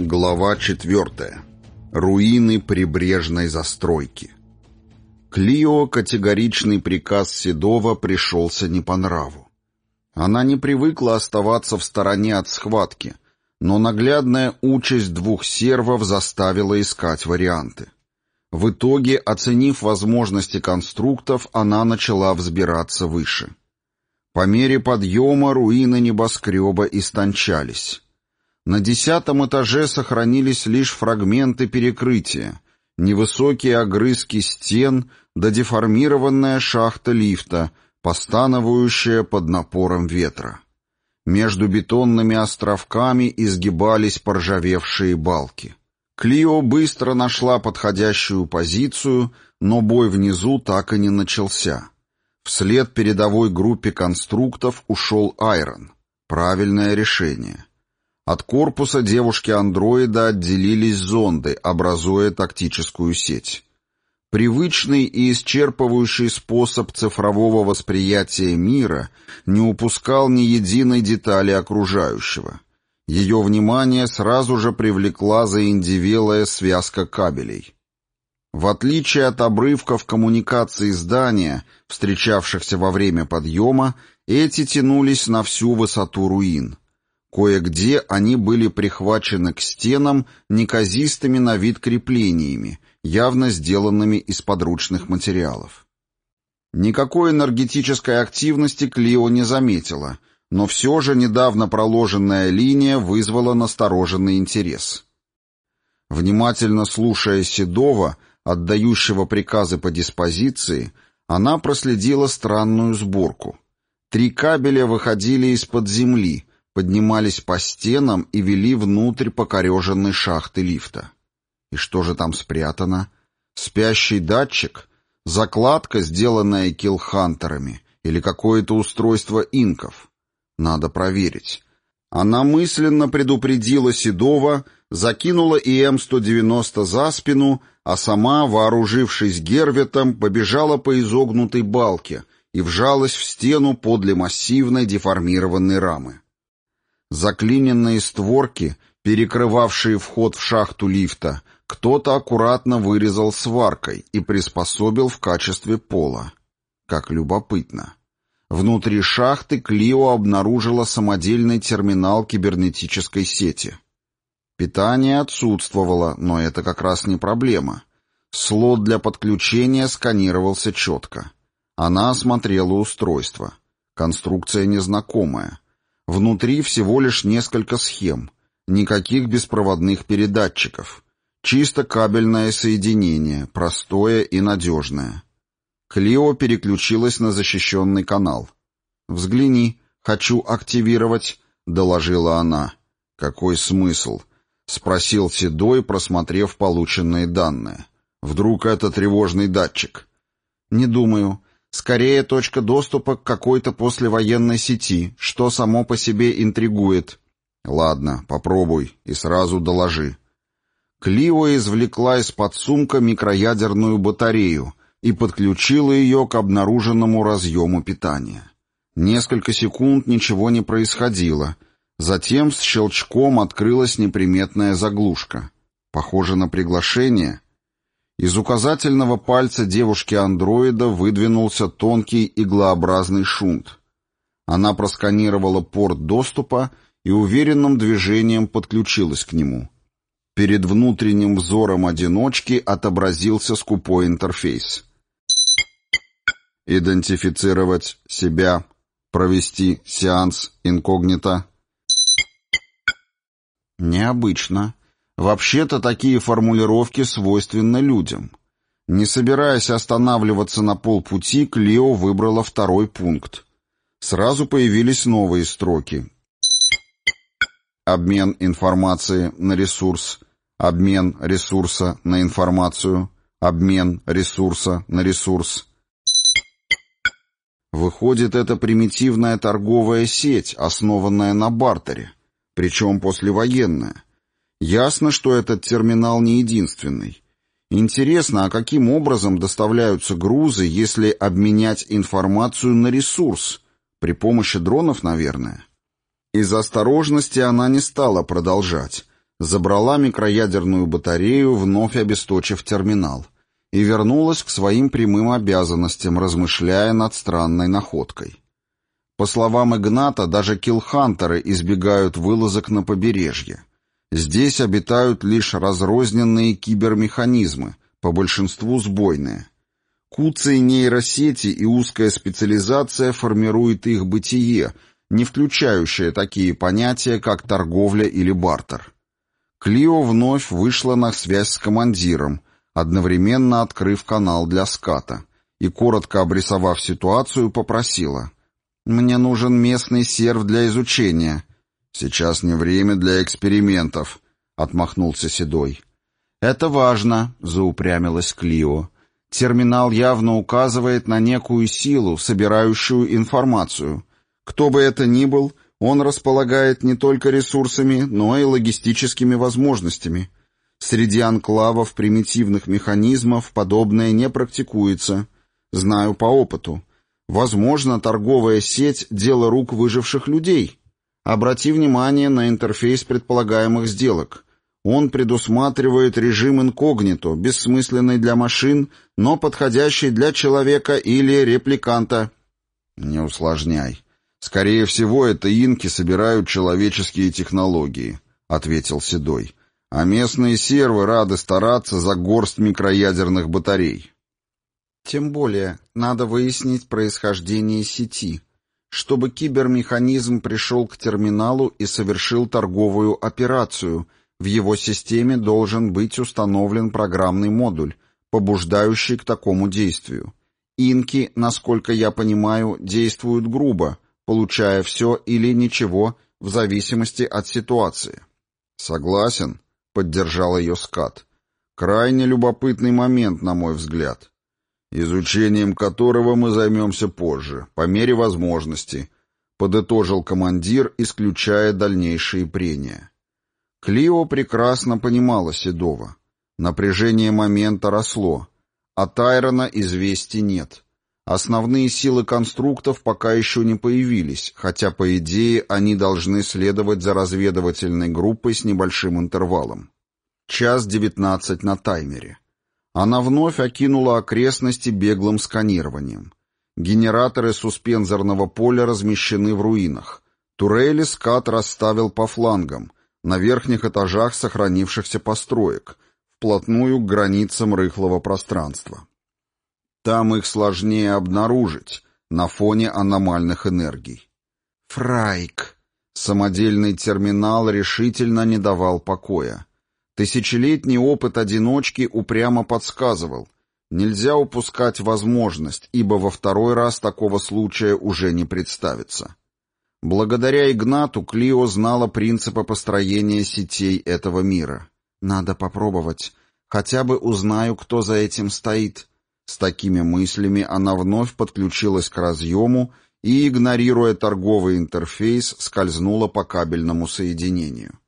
Глава 4. Руины прибрежной застройки. Клио категоричный приказ Седова пришелся не по нраву. Она не привыкла оставаться в стороне от схватки, но наглядная участь двух сервов заставила искать варианты. В итоге, оценив возможности конструктов, она начала взбираться выше. По мере подъема руины небоскреба истончались. На десятом этаже сохранились лишь фрагменты перекрытия, невысокие огрызки стен да деформированная шахта лифта, постановающая под напором ветра. Между бетонными островками изгибались поржавевшие балки. Клио быстро нашла подходящую позицию, но бой внизу так и не начался. Вслед передовой группе конструктов ушел Айрон. Правильное решение. От корпуса девушки-андроида отделились зонды, образуя тактическую сеть. Привычный и исчерпывающий способ цифрового восприятия мира не упускал ни единой детали окружающего. Ее внимание сразу же привлекла заиндивелая связка кабелей. В отличие от обрывков коммуникации здания, встречавшихся во время подъема, эти тянулись на всю высоту руин — Кое-где они были прихвачены к стенам неказистыми на вид креплениями, явно сделанными из подручных материалов. Никакой энергетической активности Клио не заметила, но все же недавно проложенная линия вызвала настороженный интерес. Внимательно слушая Седова, отдающего приказы по диспозиции, она проследила странную сборку. Три кабеля выходили из-под земли, поднимались по стенам и вели внутрь покореженной шахты лифта. И что же там спрятано? Спящий датчик? Закладка, сделанная киллхантерами? Или какое-то устройство инков? Надо проверить. Она мысленно предупредила Седова, закинула ИМ-190 за спину, а сама, вооружившись герветом, побежала по изогнутой балке и вжалась в стену подле массивной деформированной рамы. Заклиненные створки, перекрывавшие вход в шахту лифта, кто-то аккуратно вырезал сваркой и приспособил в качестве пола. Как любопытно. Внутри шахты Клио обнаружила самодельный терминал кибернетической сети. Питание отсутствовало, но это как раз не проблема. Слот для подключения сканировался четко. Она осмотрела устройство. Конструкция незнакомая. Внутри всего лишь несколько схем, никаких беспроводных передатчиков. Чисто кабельное соединение, простое и надежное. Клио переключилась на защищенный канал. «Взгляни, хочу активировать», — доложила она. «Какой смысл?» — спросил Седой, просмотрев полученные данные. «Вдруг это тревожный датчик?» «Не думаю. Скорее, точка доступа к какой-то послевоенной сети, что само по себе интригует. Ладно, попробуй и сразу доложи. Клио извлекла из-под сумка микроядерную батарею и подключила ее к обнаруженному разъему питания. Несколько секунд ничего не происходило. Затем с щелчком открылась неприметная заглушка. Похоже на приглашение — из указательного пальца девушки-андроида выдвинулся тонкий иглообразный шунт. Она просканировала порт доступа и уверенным движением подключилась к нему. Перед внутренним взором одиночки отобразился скупой интерфейс. Идентифицировать себя, провести сеанс инкогнито. Необычно. Вообще-то такие формулировки свойственны людям. Не собираясь останавливаться на полпути, Клио выбрала второй пункт. Сразу появились новые строки. Обмен информации на ресурс. Обмен ресурса на информацию. Обмен ресурса на ресурс. Выходит, это примитивная торговая сеть, основанная на бартере, причем послевоенная. Ясно, что этот терминал не единственный. Интересно, а каким образом доставляются грузы, если обменять информацию на ресурс? При помощи дронов, наверное. Из осторожности она не стала продолжать. забрала микроядерную батарею, вновь обесточив терминал, и вернулась к своим прямым обязанностям, размышляя над странной находкой. По словам Игната, даже киллхантеры избегают вылазок на побережье. Здесь обитают лишь разрозненные кибермеханизмы, по большинству сбойные. Куцы нейросети и узкая специализация формируют их бытие, не включающее такие понятия, как торговля или бартер. Клио вновь вышла на связь с командиром, одновременно открыв канал для ската, и, коротко обрисовав ситуацию, попросила «Мне нужен местный серв для изучения». «Сейчас не время для экспериментов», — отмахнулся Седой. «Это важно», — заупрямилась Клио. «Терминал явно указывает на некую силу, собирающую информацию. Кто бы это ни был, он располагает не только ресурсами, но и логистическими возможностями. Среди анклавов примитивных механизмов подобное не практикуется. Знаю по опыту. Возможно, торговая сеть — дело рук выживших людей. Обрати внимание на интерфейс предполагаемых сделок — он предусматривает режим инкогнито, бессмысленный для машин, но подходящий для человека или репликанта. Не усложняй. Скорее всего, это инки собирают человеческие технологии, ответил Седой. А местные сервы рады стараться за горсть микроядерных батарей. Тем более, надо выяснить происхождение сети, чтобы кибермеханизм пришел к терминалу и совершил торговую операцию — в его системе должен быть установлен программный модуль, побуждающий к такому действию. Инки, насколько я понимаю, действуют грубо, получая все или ничего в зависимости от ситуации. «Согласен», — поддержал ее Скат. «Крайне любопытный момент, на мой взгляд, изучением которого мы займемся позже, по мере возможности», — подытожил командир, исключая дальнейшие прения. Клио прекрасно понимала Седова. Напряжение момента росло. а Тайрона известий нет. Основные силы конструктов пока еще не появились, хотя, по идее, они должны следовать за разведывательной группой с небольшим интервалом. Час девятнадцать на таймере. Она вновь окинула окрестности беглым сканированием. Генераторы суспензорного поля размещены в руинах. Турели скат расставил по флангам — на верхних этажах сохранившихся построек, вплотную к границам рыхлого пространства. Там их сложнее обнаружить на фоне аномальных энергий. Фрайк. Самодельный терминал решительно не давал покоя. Тысячелетний опыт одиночки упрямо подсказывал. Нельзя упускать возможность, ибо во второй раз такого случая уже не представится. Благодаря Игнату Клио знала принципы построения сетей этого мира. Надо попробовать. Хотя бы узнаю, кто за этим стоит. С такими мыслями она вновь подключилась к разъему и, игнорируя торговый интерфейс, скользнула по кабельному соединению.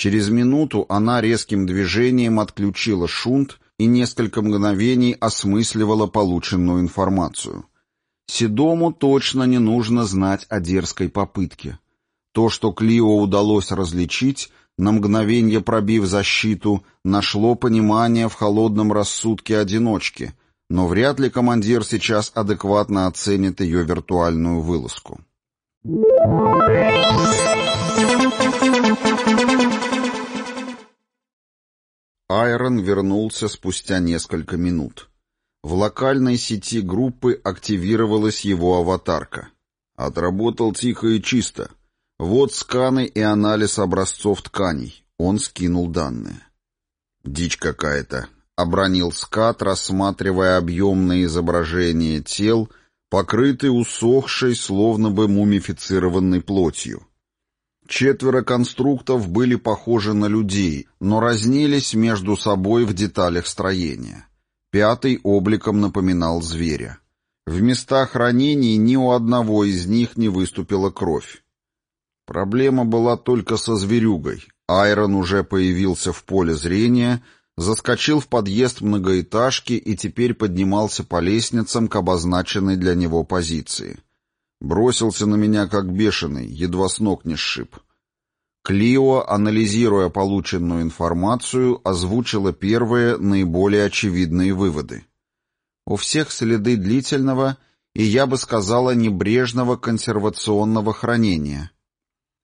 Через минуту она резким движением отключила шунт и несколько мгновений осмысливала полученную информацию. Седому точно не нужно знать о дерзкой попытке. То, что Клио удалось различить, на мгновение пробив защиту, нашло понимание в холодном рассудке одиночки, но вряд ли командир сейчас адекватно оценит ее виртуальную вылазку. Айрон вернулся спустя несколько минут. В локальной сети группы активировалась его аватарка. Отработал тихо и чисто. Вот сканы и анализ образцов тканей. Он скинул данные. «Дичь какая-то», — обронил скат, рассматривая объемные изображения тел, покрытые усохшей, словно бы мумифицированной плотью. Четверо конструктов были похожи на людей, но разнились между собой в деталях строения. Пятый обликом напоминал зверя. В местах ранений ни у одного из них не выступила кровь. Проблема была только со зверюгой. Айрон уже появился в поле зрения, заскочил в подъезд многоэтажки и теперь поднимался по лестницам к обозначенной для него позиции. Бросился на меня как бешеный, едва с ног не сшиб. Клио, анализируя полученную информацию, озвучила первые, наиболее очевидные выводы. У всех следы длительного и, я бы сказала, небрежного консервационного хранения.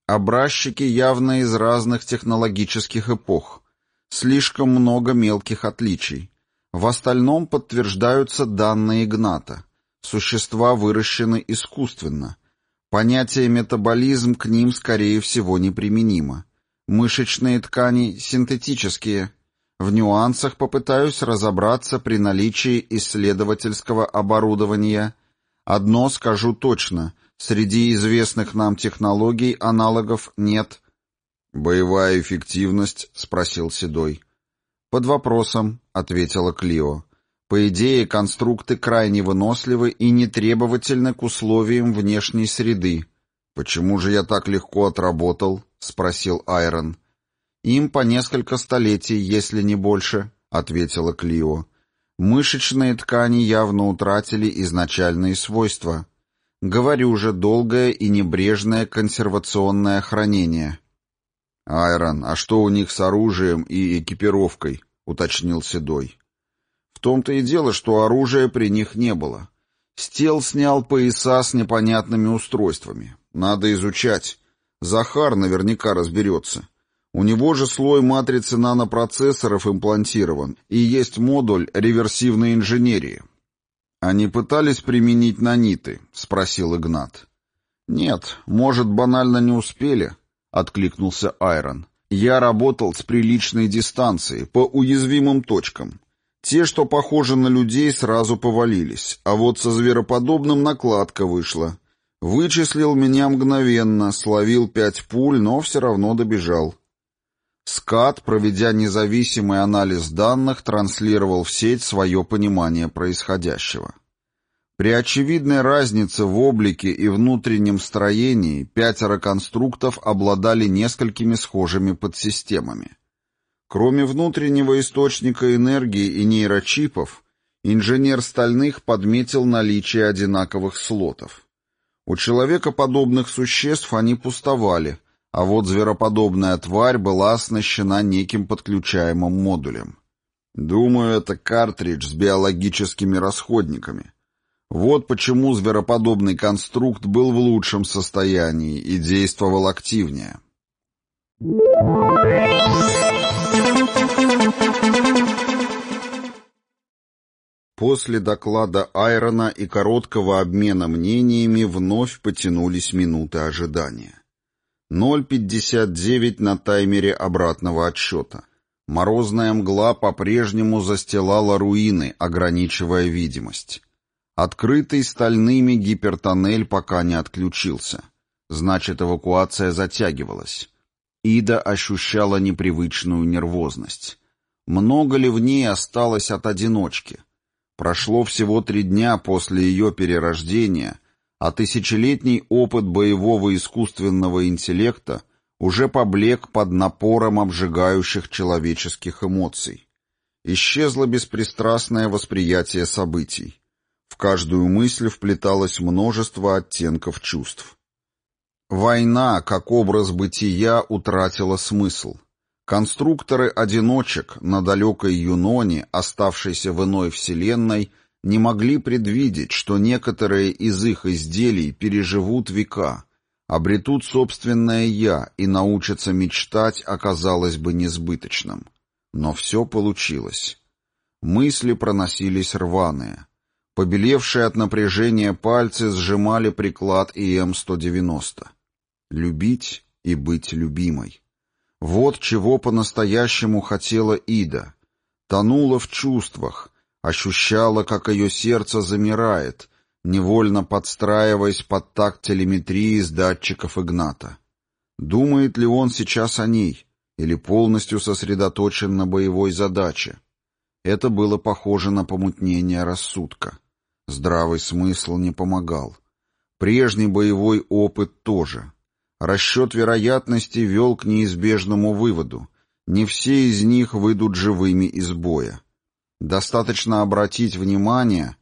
Образчики явно из разных технологических эпох. Слишком много мелких отличий. В остальном подтверждаются данные Игната. Существа выращены искусственно. Понятие метаболизм к ним, скорее всего, неприменимо. Мышечные ткани синтетические. В нюансах попытаюсь разобраться при наличии исследовательского оборудования. Одно скажу точно. Среди известных нам технологий аналогов нет. «Боевая эффективность?» — спросил Седой. «Под вопросом», — ответила Клио. По идее, конструкты крайне выносливы и не требовательны к условиям внешней среды. «Почему же я так легко отработал?» — спросил Айрон. «Им по несколько столетий, если не больше», — ответила Клио. «Мышечные ткани явно утратили изначальные свойства. Говорю же, долгое и небрежное консервационное хранение». «Айрон, а что у них с оружием и экипировкой?» — уточнил Седой. В том-то и дело, что оружия при них не было. Стел снял пояса с непонятными устройствами. Надо изучать. Захар наверняка разберется. У него же слой матрицы нанопроцессоров имплантирован, и есть модуль реверсивной инженерии. «Они пытались применить наниты?» — спросил Игнат. «Нет, может, банально не успели», — откликнулся Айрон. «Я работал с приличной дистанции, по уязвимым точкам. Те, что похожи на людей, сразу повалились, а вот со звероподобным накладка вышла. Вычислил меня мгновенно, словил пять пуль, но все равно добежал. Скат, проведя независимый анализ данных, транслировал в сеть свое понимание происходящего. При очевидной разнице в облике и внутреннем строении пятеро конструктов обладали несколькими схожими подсистемами. Кроме внутреннего источника энергии и нейрочипов, инженер стальных подметил наличие одинаковых слотов. У человекоподобных существ они пустовали, а вот звероподобная тварь была оснащена неким подключаемым модулем. Думаю, это картридж с биологическими расходниками. Вот почему звероподобный конструкт был в лучшем состоянии и действовал активнее. После доклада Айрона и короткого обмена мнениями вновь потянулись минуты ожидания. 0.59 на таймере обратного отсчета. Морозная мгла по-прежнему застилала руины, ограничивая видимость. Открытый стальными гипертоннель пока не отключился. Значит, эвакуация затягивалась. Ида ощущала непривычную нервозность. Много ли в ней осталось от одиночки? Прошло всего три дня после ее перерождения, а тысячелетний опыт боевого искусственного интеллекта уже поблек под напором обжигающих человеческих эмоций. Исчезло беспристрастное восприятие событий. В каждую мысль вплеталось множество оттенков чувств. Война, как образ бытия, утратила смысл. Конструкторы-одиночек на далекой Юноне, оставшейся в иной вселенной, не могли предвидеть, что некоторые из их изделий переживут века, обретут собственное «я» и научатся мечтать оказалось бы несбыточным. Но все получилось. Мысли проносились рваные. Побелевшие от напряжения пальцы сжимали приклад ИМ-190. Любить и быть любимой. Вот чего по-настоящему хотела Ида. Тонула в чувствах, ощущала, как ее сердце замирает, невольно подстраиваясь под такт телеметрии с датчиков Игната. Думает ли он сейчас о ней или полностью сосредоточен на боевой задаче? Это было похоже на помутнение рассудка. Здравый смысл не помогал. Прежний боевой опыт тоже. Расчет вероятности вел к неизбежному выводу. Не все из них выйдут живыми из боя. Достаточно обратить внимание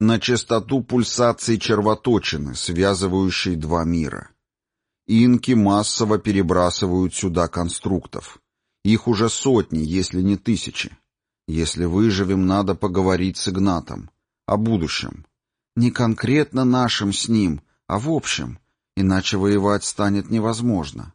на частоту пульсаций червоточины, связывающей два мира. Инки массово перебрасывают сюда конструктов. Их уже сотни, если не тысячи. Если выживем, надо поговорить с Игнатом. О будущем. Не конкретно нашим с ним, а в общем. Иначе воевать станет невозможно.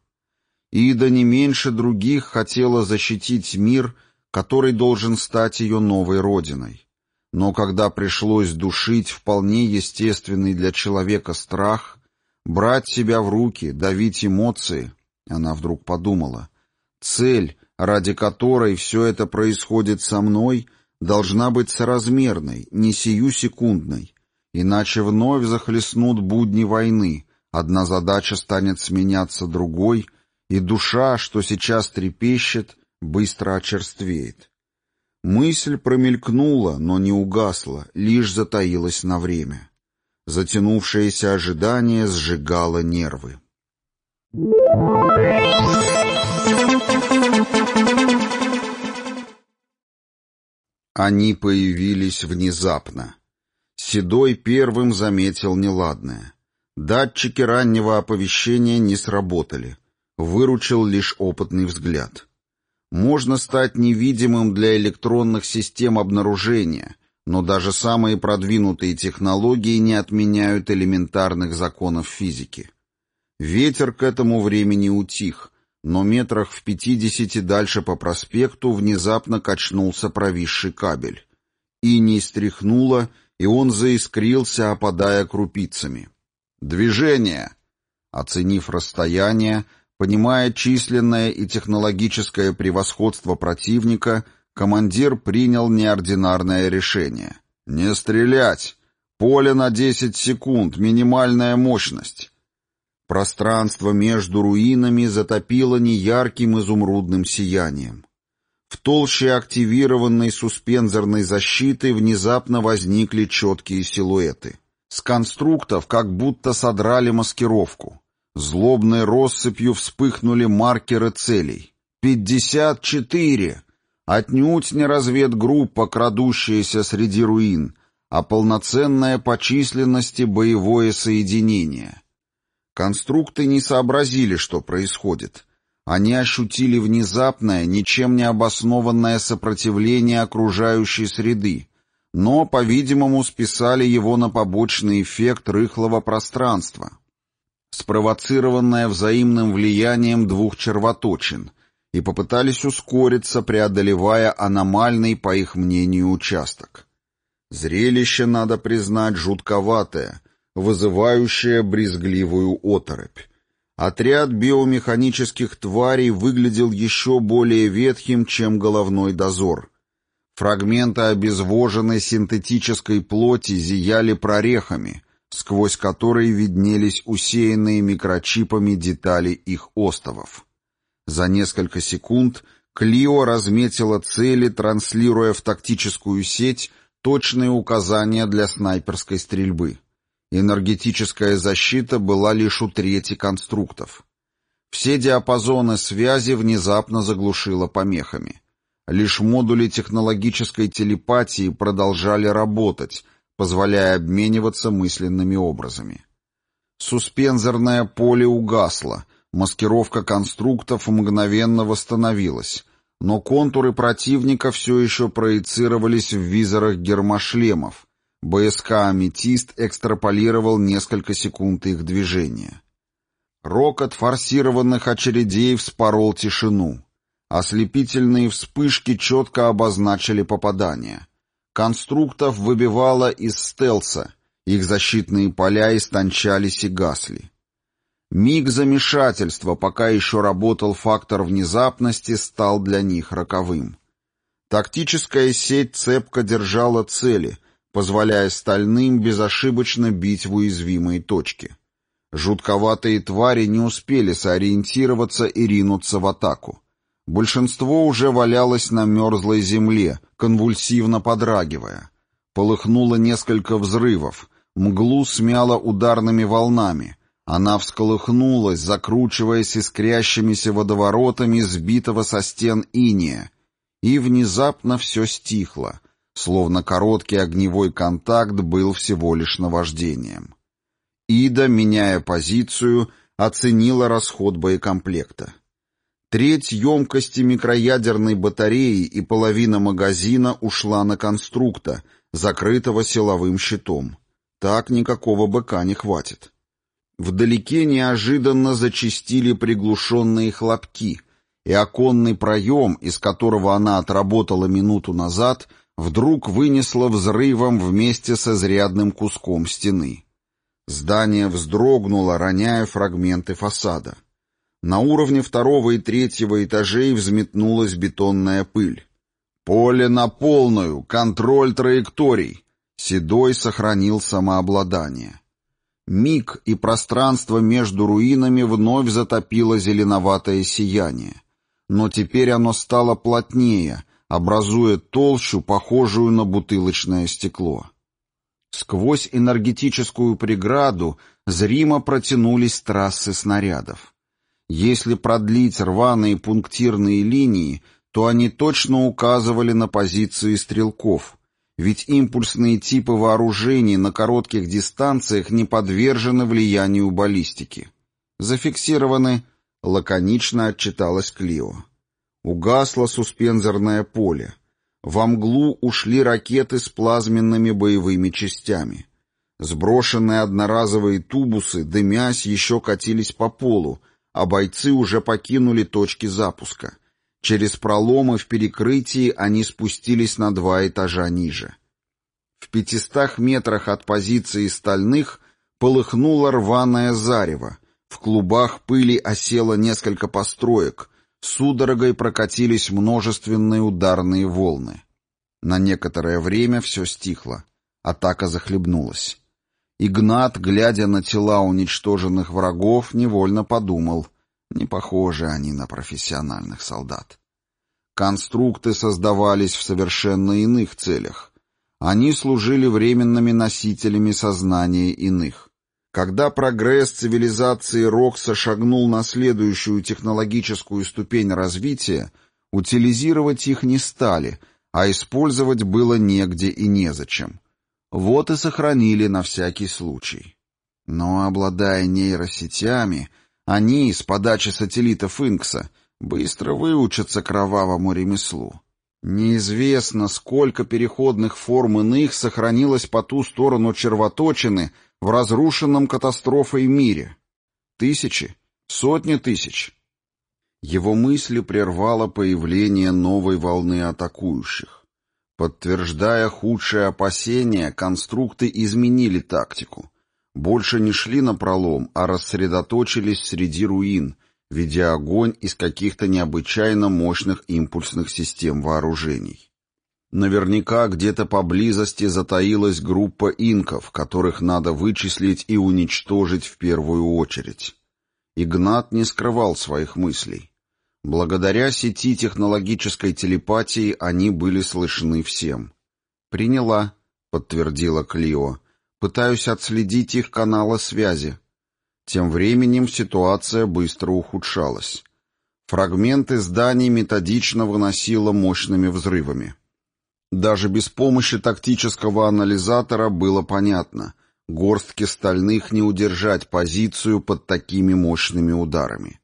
Ида не меньше других хотела защитить мир, который должен стать ее новой родиной. Но когда пришлось душить вполне естественный для человека страх, брать себя в руки, давить эмоции, она вдруг подумала, цель, ради которой все это происходит со мной, должна быть соразмерной, не сию секундной, иначе вновь захлестнут будни войны, одна задача станет сменяться другой, и душа, что сейчас трепещет, быстро очерствеет. Мысль промелькнула, но не угасла, лишь затаилась на время. Затянувшееся ожидание сжигало нервы. Они появились внезапно. Седой первым заметил неладное. Датчики раннего оповещения не сработали. Выручил лишь опытный взгляд. Можно стать невидимым для электронных систем обнаружения, но даже самые продвинутые технологии не отменяют элементарных законов физики. Ветер к этому времени утих, но метрах в пятидесяти дальше по проспекту внезапно качнулся провисший кабель. И не стряхнуло, и он заискрился, опадая крупицами. «Движение!» Оценив расстояние, понимая численное и технологическое превосходство противника, командир принял неординарное решение. «Не стрелять! Поле на десять секунд, минимальная мощность!» Пространство между руинами затопило неярким изумрудным сиянием. В толще активированной суспензорной защиты внезапно возникли четкие силуэты. С конструктов как будто содрали маскировку. Злобной россыпью вспыхнули маркеры целей. «Пятьдесят четыре!» Отнюдь не разведгруппа, крадущаяся среди руин, а полноценное по численности боевое соединение — Конструкты не сообразили, что происходит. Они ощутили внезапное, ничем не обоснованное сопротивление окружающей среды, но, по-видимому, списали его на побочный эффект рыхлого пространства, спровоцированное взаимным влиянием двух червоточин, и попытались ускориться, преодолевая аномальный, по их мнению, участок. Зрелище, надо признать, жутковатое, вызывающая брезгливую оторопь. Отряд биомеханических тварей выглядел еще более ветхим, чем головной дозор. Фрагменты обезвоженной синтетической плоти зияли прорехами, сквозь которые виднелись усеянные микрочипами детали их остовов. За несколько секунд Клио разметила цели, транслируя в тактическую сеть точные указания для снайперской стрельбы. Энергетическая защита была лишь у трети конструктов. Все диапазоны связи внезапно заглушило помехами. Лишь модули технологической телепатии продолжали работать, позволяя обмениваться мысленными образами. Суспензорное поле угасло, маскировка конструктов мгновенно восстановилась, но контуры противника все еще проецировались в визорах гермошлемов, БСК «Аметист» экстраполировал несколько секунд их движения. Рокот форсированных очередей вспорол тишину. Ослепительные вспышки четко обозначили попадания. Конструктов выбивало из стелса, их защитные поля истончались и гасли. Миг замешательства, пока еще работал фактор внезапности, стал для них роковым. Тактическая сеть цепко держала цели — позволяя стальным безошибочно бить в уязвимые точки. Жутковатые твари не успели сориентироваться и ринуться в атаку. Большинство уже валялось на мерзлой земле, конвульсивно подрагивая. Полыхнуло несколько взрывов, мглу смяло ударными волнами. Она всколыхнулась, закручиваясь искрящимися водоворотами сбитого со стен иния. И внезапно все стихло — словно короткий огневой контакт был всего лишь наваждением. Ида, меняя позицию, оценила расход боекомплекта. Треть емкости микроядерной батареи и половина магазина ушла на конструкта, закрытого силовым щитом. Так никакого БК не хватит. Вдалеке неожиданно зачистили приглушенные хлопки, и оконный проем, из которого она отработала минуту назад, вдруг вынесло взрывом вместе с изрядным куском стены. Здание вздрогнуло, роняя фрагменты фасада. На уровне второго и третьего этажей взметнулась бетонная пыль. «Поле на полную! Контроль траекторий!» Седой сохранил самообладание. Миг и пространство между руинами вновь затопило зеленоватое сияние. Но теперь оно стало плотнее, образуя толщу, похожую на бутылочное стекло. Сквозь энергетическую преграду зримо протянулись трассы снарядов. Если продлить рваные пунктирные линии, то они точно указывали на позиции стрелков, ведь импульсные типы вооружений на коротких дистанциях не подвержены влиянию баллистики. Зафиксированы, лаконично отчиталась Клио. Угасло суспензорное поле. Во мглу ушли ракеты с плазменными боевыми частями. Сброшенные одноразовые тубусы, дымясь, еще катились по полу, а бойцы уже покинули точки запуска. Через проломы в перекрытии они спустились на два этажа ниже. В пятистах метрах от позиции стальных полыхнуло рваное зарево. В клубах пыли осело несколько построек. Судорогой прокатились множественные ударные волны. На некоторое время все стихло. Атака захлебнулась. Игнат, глядя на тела уничтоженных врагов, невольно подумал, не похожи они на профессиональных солдат. Конструкты создавались в совершенно иных целях. Они служили временными носителями сознания иных. Когда прогресс цивилизации Рокса шагнул на следующую технологическую ступень развития, утилизировать их не стали, а использовать было негде и незачем. Вот и сохранили на всякий случай. Но, обладая нейросетями, они, с подачи сателлитов Инкса, быстро выучатся кровавому ремеслу. Неизвестно, сколько переходных форм иных сохранилось по ту сторону червоточины в разрушенном катастрофой мире. Тысячи, сотни тысяч. Его мысли прервало появление новой волны атакующих. Подтверждая худшие опасения, конструкты изменили тактику. Больше не шли на пролом, а рассредоточились среди руин, ведя огонь из каких-то необычайно мощных импульсных систем вооружений. Наверняка где-то поблизости затаилась группа инков, которых надо вычислить и уничтожить в первую очередь. Игнат не скрывал своих мыслей. Благодаря сети технологической телепатии они были слышны всем. «Приняла», — подтвердила Клио. «Пытаюсь отследить их каналы связи». Тем временем ситуация быстро ухудшалась. Фрагменты зданий методично выносило мощными взрывами. Даже без помощи тактического анализатора было понятно — горстке стальных не удержать позицию под такими мощными ударами.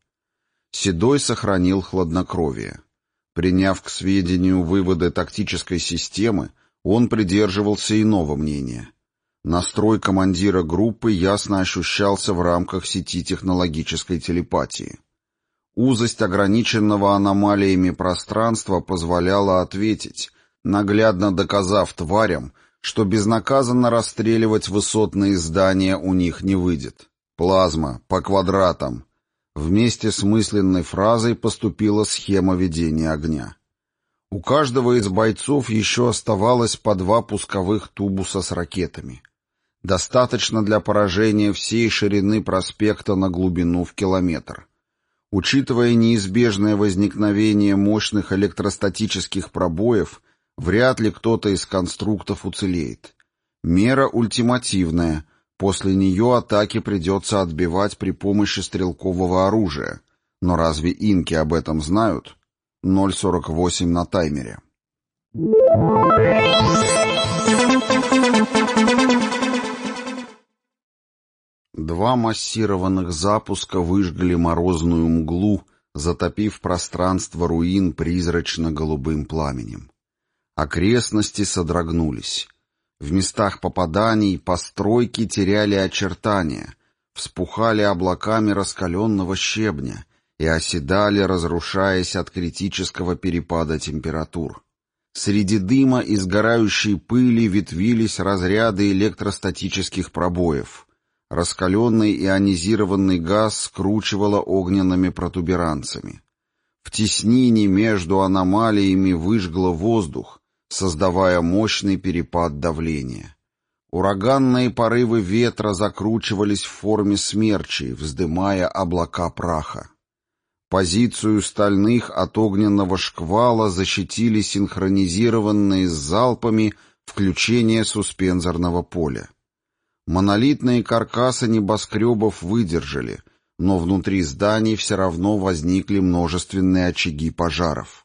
Седой сохранил хладнокровие. Приняв к сведению выводы тактической системы, он придерживался иного мнения. Настрой командира группы ясно ощущался в рамках сети технологической телепатии. Узость ограниченного аномалиями пространства позволяла ответить, наглядно доказав тварям, что безнаказанно расстреливать высотные здания у них не выйдет. Плазма, по квадратам, Вместе с мысленной фразой поступила схема ведения огня. У каждого из бойцов еще оставалось по два пусковых тубуса с ракетами. Достаточно для поражения всей ширины проспекта на глубину в километр. Учитывая неизбежное возникновение мощных электростатических пробоев, вряд ли кто-то из конструктов уцелеет. Мера ультимативная — После нее атаки придется отбивать при помощи стрелкового оружия. Но разве инки об этом знают? 0.48 на таймере. Два массированных запуска выжгли морозную мглу, затопив пространство руин призрачно-голубым пламенем. Окрестности содрогнулись. В местах попаданий постройки теряли очертания, вспухали облаками раскаленного щебня и оседали, разрушаясь от критического перепада температур. Среди дыма и сгорающей пыли ветвились разряды электростатических пробоев. Раскаленный ионизированный газ скручивало огненными протуберанцами. В теснине между аномалиями выжгло воздух, создавая мощный перепад давления. Ураганные порывы ветра закручивались в форме смерчей, вздымая облака праха. Позицию стальных от огненного шквала защитили синхронизированные с залпами включение суспензорного поля. Монолитные каркасы небоскребов выдержали, но внутри зданий все равно возникли множественные очаги пожаров.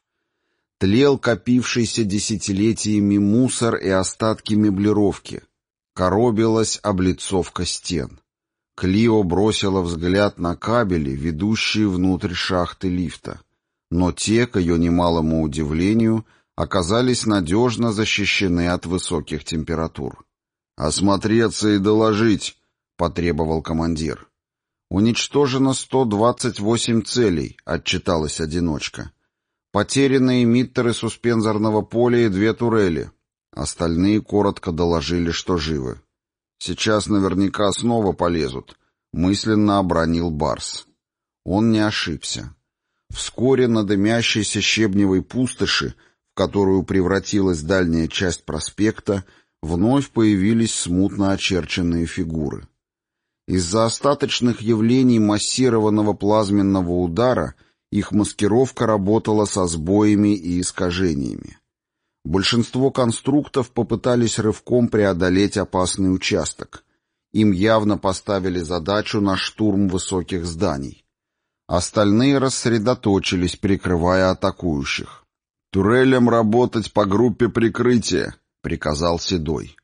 Тлел копившийся десятилетиями мусор и остатки меблировки. Коробилась облицовка стен. Клио бросила взгляд на кабели, ведущие внутрь шахты лифта. Но те, к ее немалому удивлению, оказались надежно защищены от высоких температур. «Осмотреться и доложить», — потребовал командир. «Уничтожено 128 целей», — отчиталась одиночка. «Потеряны эмиттеры суспензорного поля и две турели». Остальные коротко доложили, что живы. «Сейчас наверняка снова полезут», — мысленно обронил Барс. Он не ошибся. Вскоре на дымящейся щебневой пустоши, в которую превратилась дальняя часть проспекта, вновь появились смутно очерченные фигуры. Из-за остаточных явлений массированного плазменного удара их маскировка работала со сбоями и искажениями. Большинство конструктов попытались рывком преодолеть опасный участок. Им явно поставили задачу на штурм высоких зданий. Остальные рассредоточились, прикрывая атакующих. «Турелям работать по группе прикрытия», — приказал Седой.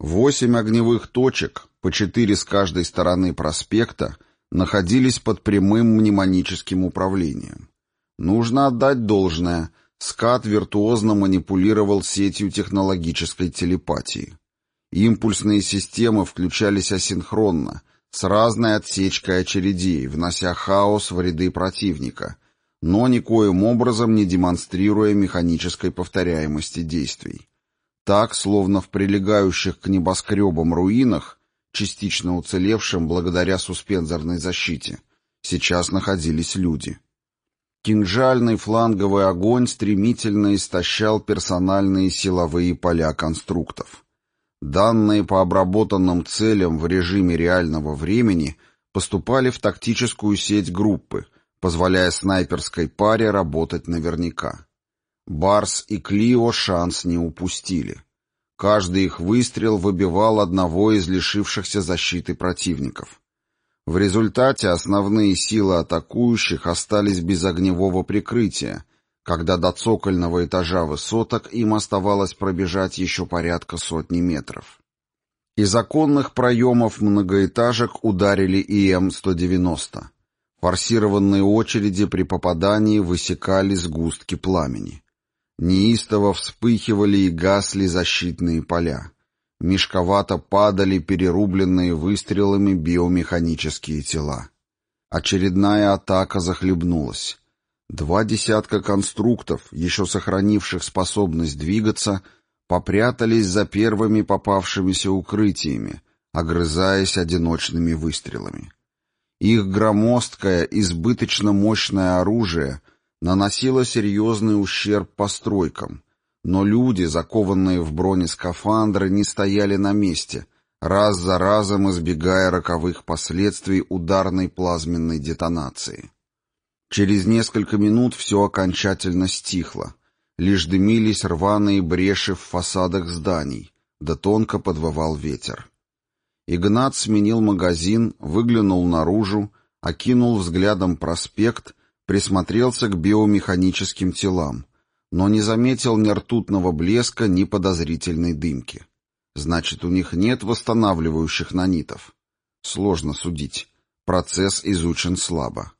Восемь огневых точек, по четыре с каждой стороны проспекта, находились под прямым мнемоническим управлением. Нужно отдать должное — Скат виртуозно манипулировал сетью технологической телепатии. Импульсные системы включались асинхронно, с разной отсечкой очередей, внося хаос в ряды противника, но никоим образом не демонстрируя механической повторяемости действий. Так, словно в прилегающих к небоскребам руинах, частично уцелевшим благодаря суспензорной защите, сейчас находились люди. Кинжальный фланговый огонь стремительно истощал персональные силовые поля конструктов. Данные по обработанным целям в режиме реального времени поступали в тактическую сеть группы, позволяя снайперской паре работать наверняка. Барс и Клио шанс не упустили. Каждый их выстрел выбивал одного из лишившихся защиты противников. В результате основные силы атакующих остались без огневого прикрытия, когда до цокольного этажа высоток им оставалось пробежать еще порядка сотни метров. Из оконных проемов многоэтажек ударили ИМ-190. Форсированные очереди при попадании высекали сгустки пламени. Неистово вспыхивали и гасли защитные поля. Мешковато падали перерубленные выстрелами биомеханические тела. Очередная атака захлебнулась. Два десятка конструктов, еще сохранивших способность двигаться, попрятались за первыми попавшимися укрытиями, огрызаясь одиночными выстрелами. Их громоздкое, избыточно мощное оружие наносило серьезный ущерб постройкам, но люди, закованные в бронескафандры, не стояли на месте, раз за разом избегая роковых последствий ударной плазменной детонации. Через несколько минут все окончательно стихло. Лишь дымились рваные бреши в фасадах зданий, да тонко подвывал ветер. Игнат сменил магазин, выглянул наружу, окинул взглядом проспект, присмотрелся к биомеханическим телам — но не заметил ни ртутного блеска, ни подозрительной дымки. Значит, у них нет восстанавливающих нанитов. Сложно судить. Процесс изучен слабо.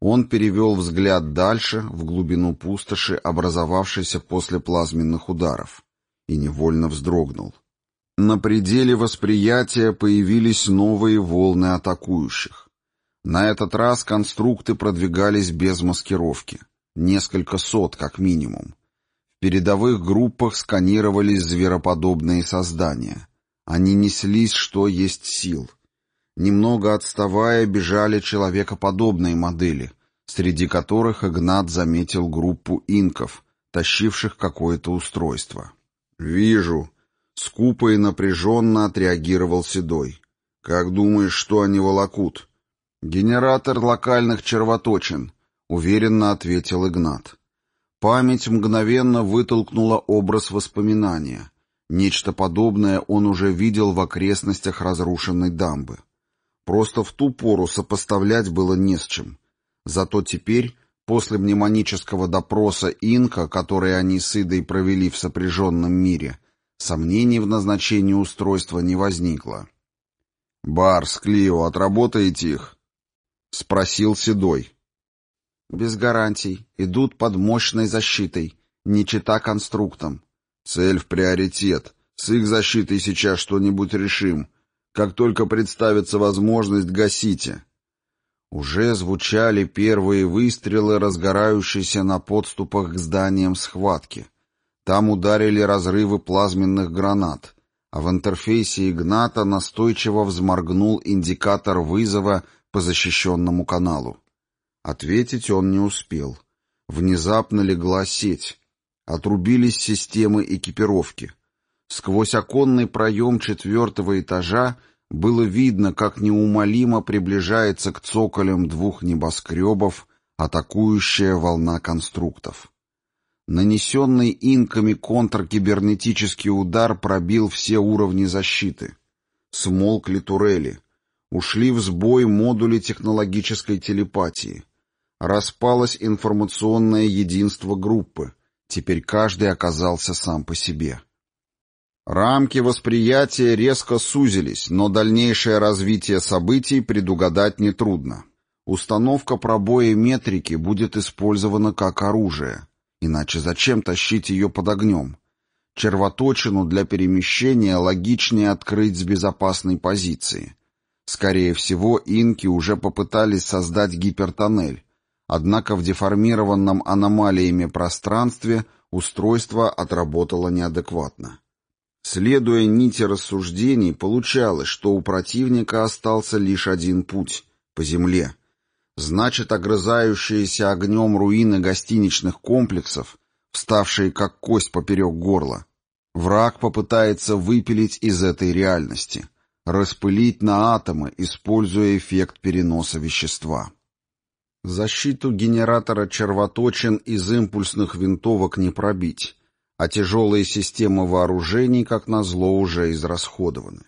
Он перевел взгляд дальше, в глубину пустоши, образовавшейся после плазменных ударов, и невольно вздрогнул. На пределе восприятия появились новые волны атакующих. На этот раз конструкты продвигались без маскировки. Несколько сот, как минимум. В передовых группах сканировались звероподобные создания. Они неслись, что есть сил. Немного отставая, бежали человекоподобные модели, среди которых Игнат заметил группу инков, тащивших какое-то устройство. «Вижу», — скупо и напряженно отреагировал Седой. «Как думаешь, что они волокут?» «Генератор локальных червоточин», — уверенно ответил Игнат. Память мгновенно вытолкнула образ воспоминания. Нечто подобное он уже видел в окрестностях разрушенной дамбы. Просто в ту пору сопоставлять было не с чем. Зато теперь, после мнемонического допроса Инка, который они с Идой провели в сопряженном мире, сомнений в назначении устройства не возникло. «Барс, Клио, отработаете их?» — спросил Седой. Без гарантий. Идут под мощной защитой. Не чита конструктам. Цель в приоритет. С их защитой сейчас что-нибудь решим. Как только представится возможность, гасите. Уже звучали первые выстрелы, разгорающиеся на подступах к зданиям схватки. Там ударили разрывы плазменных гранат, а в интерфейсе Игната настойчиво взморгнул индикатор вызова по защищенному каналу. Ответить он не успел. Внезапно легла сеть. Отрубились системы экипировки. Сквозь оконный проем четвертого этажа было видно, как неумолимо приближается к цоколям двух небоскребов атакующая волна конструктов. Нанесенный инками контркибернетический удар пробил все уровни защиты. Смолкли турели. Ушли в сбой модули технологической телепатии. Распалось информационное единство группы. Теперь каждый оказался сам по себе. Рамки восприятия резко сузились, но дальнейшее развитие событий предугадать нетрудно. Установка пробоя метрики будет использована как оружие. Иначе зачем тащить ее под огнем? Червоточину для перемещения логичнее открыть с безопасной позиции. Скорее всего, инки уже попытались создать гипертоннель, Однако в деформированном аномалиями пространстве устройство отработало неадекватно. Следуя нити рассуждений, получалось, что у противника остался лишь один путь — по земле. Значит, огрызающиеся огнем руины гостиничных комплексов, вставшие как кость поперек горла, враг попытается выпилить из этой реальности, распылить на атомы, используя эффект переноса вещества. Защиту генератора червоточин из импульсных винтовок не пробить, а тяжелые системы вооружений, как назло, уже израсходованы.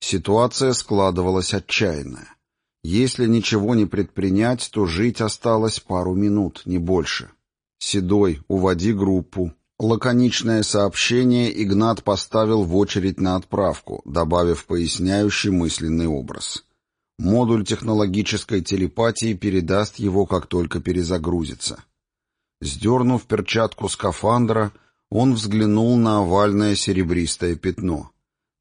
Ситуация складывалась отчаянная. Если ничего не предпринять, то жить осталось пару минут, не больше. «Седой, уводи группу». Лаконичное сообщение Игнат поставил в очередь на отправку, добавив поясняющий мысленный образ. Модуль технологической телепатии передаст его, как только перезагрузится. Сдернув перчатку скафандра, он взглянул на овальное серебристое пятно.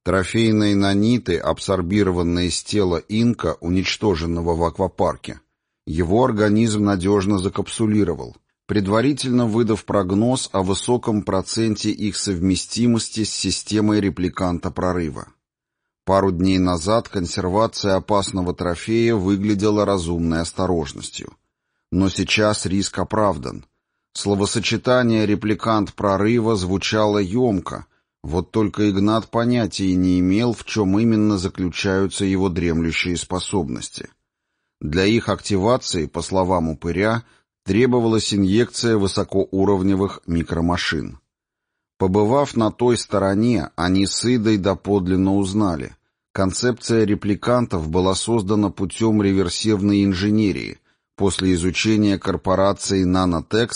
Трофейные наниты, абсорбированные из тела инка, уничтоженного в аквапарке. Его организм надежно закапсулировал, предварительно выдав прогноз о высоком проценте их совместимости с системой репликанта прорыва. Пару дней назад консервация опасного трофея выглядела разумной осторожностью. Но сейчас риск оправдан. Словосочетание «репликант прорыва» звучало емко, вот только Игнат понятия не имел, в чем именно заключаются его дремлющие способности. Для их активации, по словам упыря, требовалась инъекция высокоуровневых микромашин. Побывав на той стороне, они с Идой доподлинно узнали. Концепция репликантов была создана путем реверсивной инженерии после изучения корпорацией Nanotex,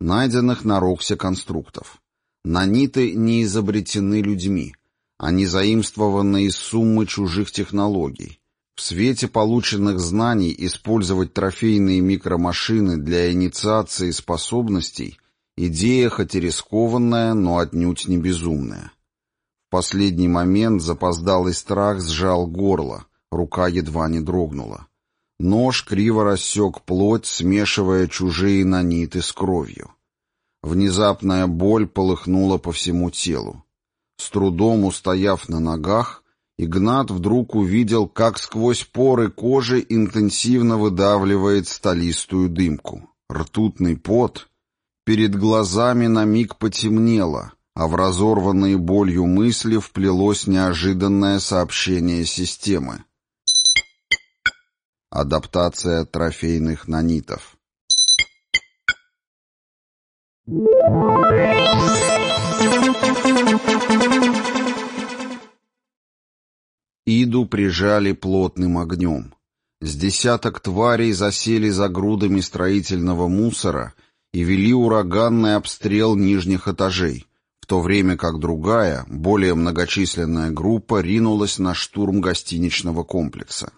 найденных на Роксе конструктов. Наниты не изобретены людьми. Они заимствованы из суммы чужих технологий. В свете полученных знаний использовать трофейные микромашины для инициации способностей – идея хоть и рискованная, но отнюдь не безумная. В последний момент запоздалый страх сжал горло, рука едва не дрогнула. Нож криво рассек плоть, смешивая чужие наниты с кровью. Внезапная боль полыхнула по всему телу. С трудом устояв на ногах, Игнат вдруг увидел, как сквозь поры кожи интенсивно выдавливает столистую дымку. Ртутный пот. Перед глазами на миг потемнело, а в разорванные болью мысли вплелось неожиданное сообщение системы. Адаптация трофейных нанитов. Иду прижали плотным огнем. С десяток тварей засели за грудами строительного мусора и вели ураганный обстрел нижних этажей, в то время как другая, более многочисленная группа ринулась на штурм гостиничного комплекса.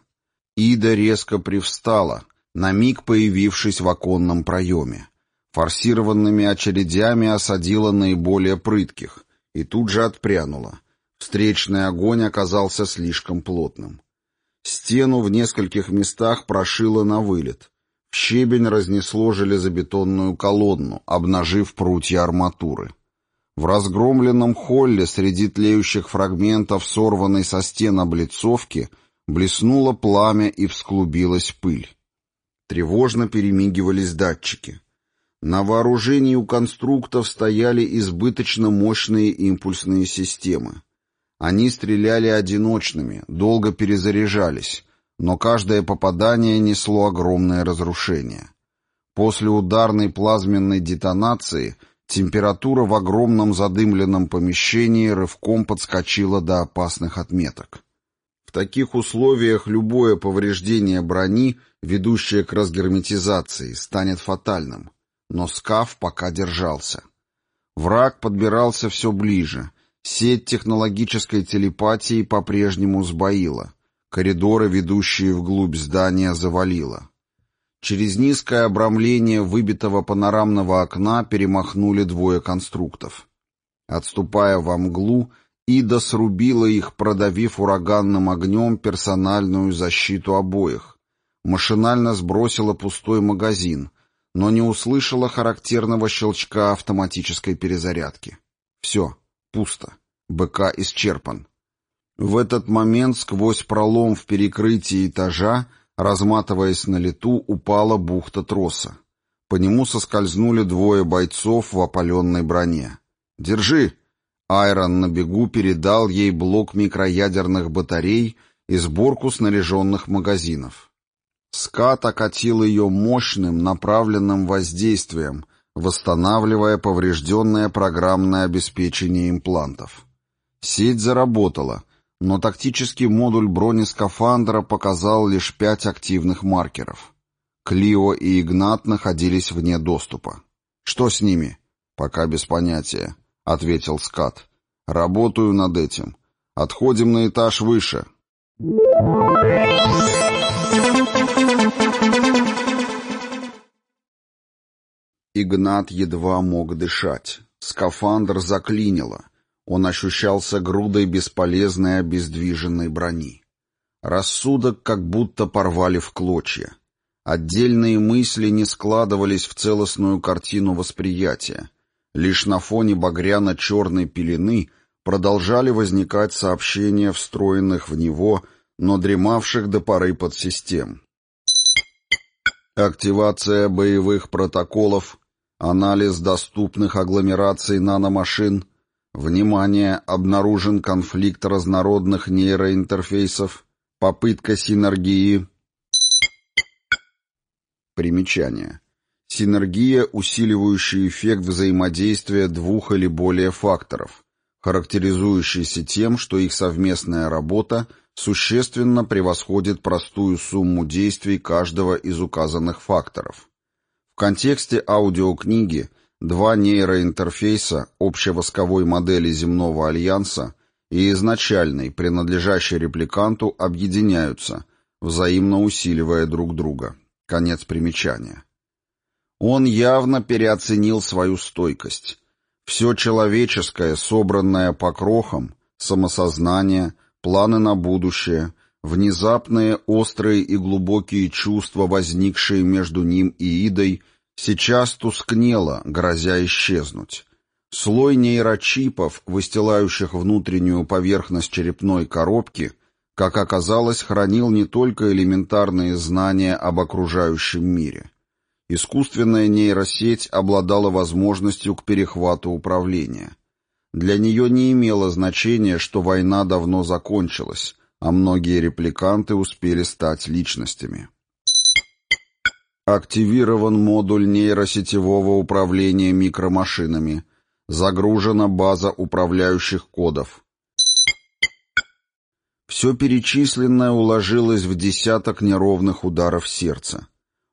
Ида резко привстала, на миг появившись в оконном проеме. Форсированными очередями осадила наиболее прытких и тут же отпрянула. Встречный огонь оказался слишком плотным. Стену в нескольких местах прошило на вылет. В щебень разнесло железобетонную колонну, обнажив прутья арматуры. В разгромленном холле среди тлеющих фрагментов сорванной со стен облицовки блеснуло пламя и всклубилась пыль. Тревожно перемигивались датчики. На вооружении у конструктов стояли избыточно мощные импульсные системы. Они стреляли одиночными, долго перезаряжались, но каждое попадание несло огромное разрушение. После ударной плазменной детонации температура в огромном задымленном помещении рывком подскочила до опасных отметок. В таких условиях любое повреждение брони, ведущее к разгерметизации, станет фатальным. Но скаф пока держался. Враг подбирался все ближе, Сеть технологической телепатии по-прежнему сбоила. Коридоры, ведущие вглубь здания, завалило. Через низкое обрамление выбитого панорамного окна перемахнули двое конструктов. Отступая во мглу, Ида срубила их, продавив ураганным огнем персональную защиту обоих. Машинально сбросила пустой магазин, но не услышала характерного щелчка автоматической перезарядки. Все. Пусто. БК исчерпан. В этот момент сквозь пролом в перекрытии этажа, разматываясь на лету, упала бухта троса. По нему соскользнули двое бойцов в опаленной броне. «Держи!» Айрон на бегу передал ей блок микроядерных батарей и сборку снаряженных магазинов. Скат окатил ее мощным направленным воздействием, восстанавливая поврежденное программное обеспечение имплантов. Сеть заработала, но тактический модуль бронескафандра показал лишь пять активных маркеров. Клио и Игнат находились вне доступа. «Что с ними?» «Пока без понятия», — ответил Скат. «Работаю над этим. Отходим на этаж выше». Игнат едва мог дышать. Скафандр заклинило. Он ощущался грудой бесполезной обездвиженной брони. Рассудок как будто порвали в клочья. Отдельные мысли не складывались в целостную картину восприятия. Лишь на фоне багряно-черной пелены продолжали возникать сообщения встроенных в него, но дремавших до поры подсистем. Активация боевых протоколов Анализ доступных агломераций наномашин. Внимание, обнаружен конфликт разнородных нейроинтерфейсов. Попытка синергии. Примечание. Синергия – усиливающий эффект взаимодействия двух или более факторов, характеризующийся тем, что их совместная работа существенно превосходит простую сумму действий каждого из указанных факторов. В контексте аудиокниги два нейроинтерфейса общевосковой модели земного альянса и изначальной, принадлежащей репликанту, объединяются, взаимно усиливая друг друга. Конец примечания. Он явно переоценил свою стойкость. Все человеческое, собранное по крохам, самосознание, планы на будущее, внезапные острые и глубокие чувства, возникшие между ним и Идой, сейчас тускнело, грозя исчезнуть. Слой нейрочипов, выстилающих внутреннюю поверхность черепной коробки, как оказалось, хранил не только элементарные знания об окружающем мире. Искусственная нейросеть обладала возможностью к перехвату управления. Для нее не имело значения, что война давно закончилась, а многие репликанты успели стать личностями. Активирован модуль нейросетевого управления микромашинами. Загружена база управляющих кодов. Все перечисленное уложилось в десяток неровных ударов сердца.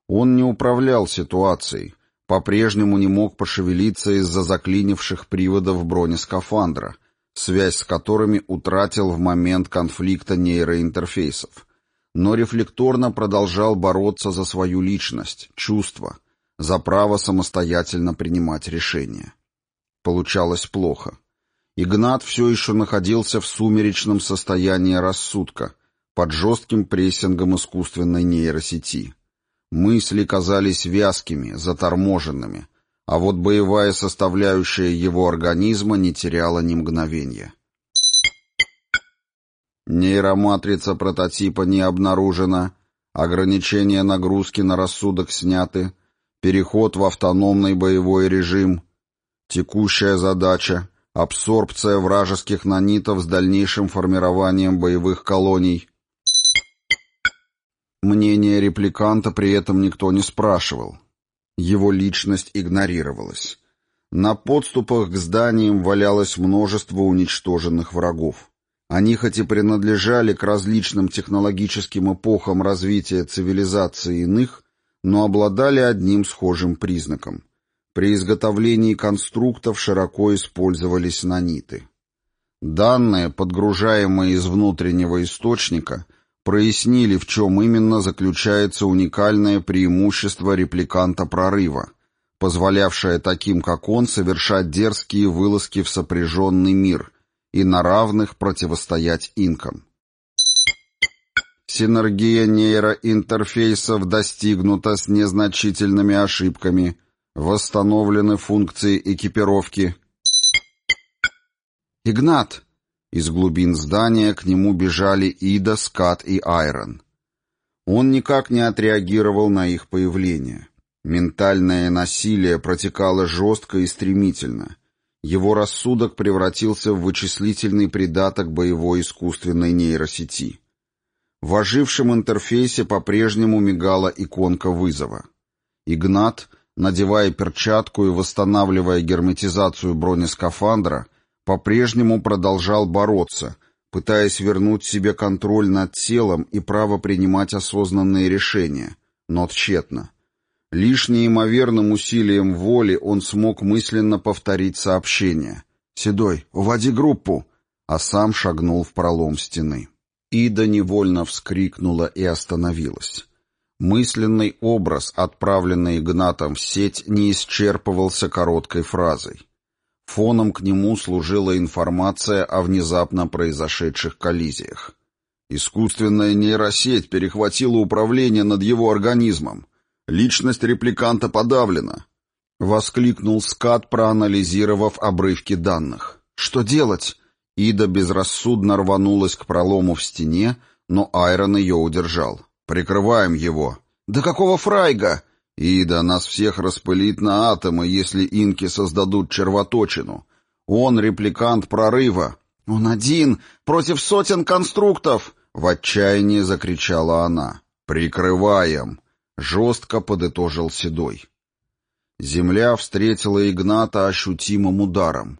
Он не управлял ситуацией, по-прежнему не мог пошевелиться из-за заклинивших приводов бронескафандра, связь с которыми утратил в момент конфликта нейроинтерфейсов, но рефлекторно продолжал бороться за свою личность, чувства, за право самостоятельно принимать решения. Получалось плохо. Игнат все еще находился в сумеречном состоянии рассудка, под жестким прессингом искусственной нейросети. Мысли казались вязкими, заторможенными, а вот боевая составляющая его организма не теряла ни мгновения. Нейроматрица прототипа не обнаружена, ограничения нагрузки на рассудок сняты, переход в автономный боевой режим, текущая задача — абсорбция вражеских нанитов с дальнейшим формированием боевых колоний, Мнение репликанта при этом никто не спрашивал. Его личность игнорировалась. На подступах к зданиям валялось множество уничтоженных врагов. Они хоть и принадлежали к различным технологическим эпохам развития цивилизации иных, но обладали одним схожим признаком. При изготовлении конструктов широко использовались наниты. Данные, подгружаемые из внутреннего источника – прояснили, в чем именно заключается уникальное преимущество репликанта прорыва, позволявшее таким, как он, совершать дерзкие вылазки в сопряженный мир и на равных противостоять инкам. Синергия нейроинтерфейсов достигнута с незначительными ошибками, восстановлены функции экипировки. «Игнат!» Из глубин здания к нему бежали Ида, Скат и Айрон. Он никак не отреагировал на их появление. Ментальное насилие протекало жестко и стремительно. Его рассудок превратился в вычислительный придаток боевой искусственной нейросети. В ожившем интерфейсе по-прежнему мигала иконка вызова. Игнат, надевая перчатку и восстанавливая герметизацию бронескафандра, по-прежнему продолжал бороться, пытаясь вернуть себе контроль над телом и право принимать осознанные решения, но тщетно. Лишь неимоверным усилием воли он смог мысленно повторить сообщение. «Седой, уводи группу!» а сам шагнул в пролом стены. Ида невольно вскрикнула и остановилась. Мысленный образ, отправленный Игнатом в сеть, не исчерпывался короткой фразой. Фоном к нему служила информация о внезапно произошедших коллизиях. Искусственная нейросеть перехватила управление над его организмом. Личность репликанта подавлена. Воскликнул скат, проанализировав обрывки данных. «Что делать?» Ида безрассудно рванулась к пролому в стене, но Айрон ее удержал. «Прикрываем его». «Да какого фрайга?» Ида нас всех распылит на атомы, если инки создадут червоточину. Он репликант прорыва. Он один против сотен конструктов, в отчаянии закричала она. Прикрываем, жестко подытожил Седой. Земля встретила Игната ощутимым ударом.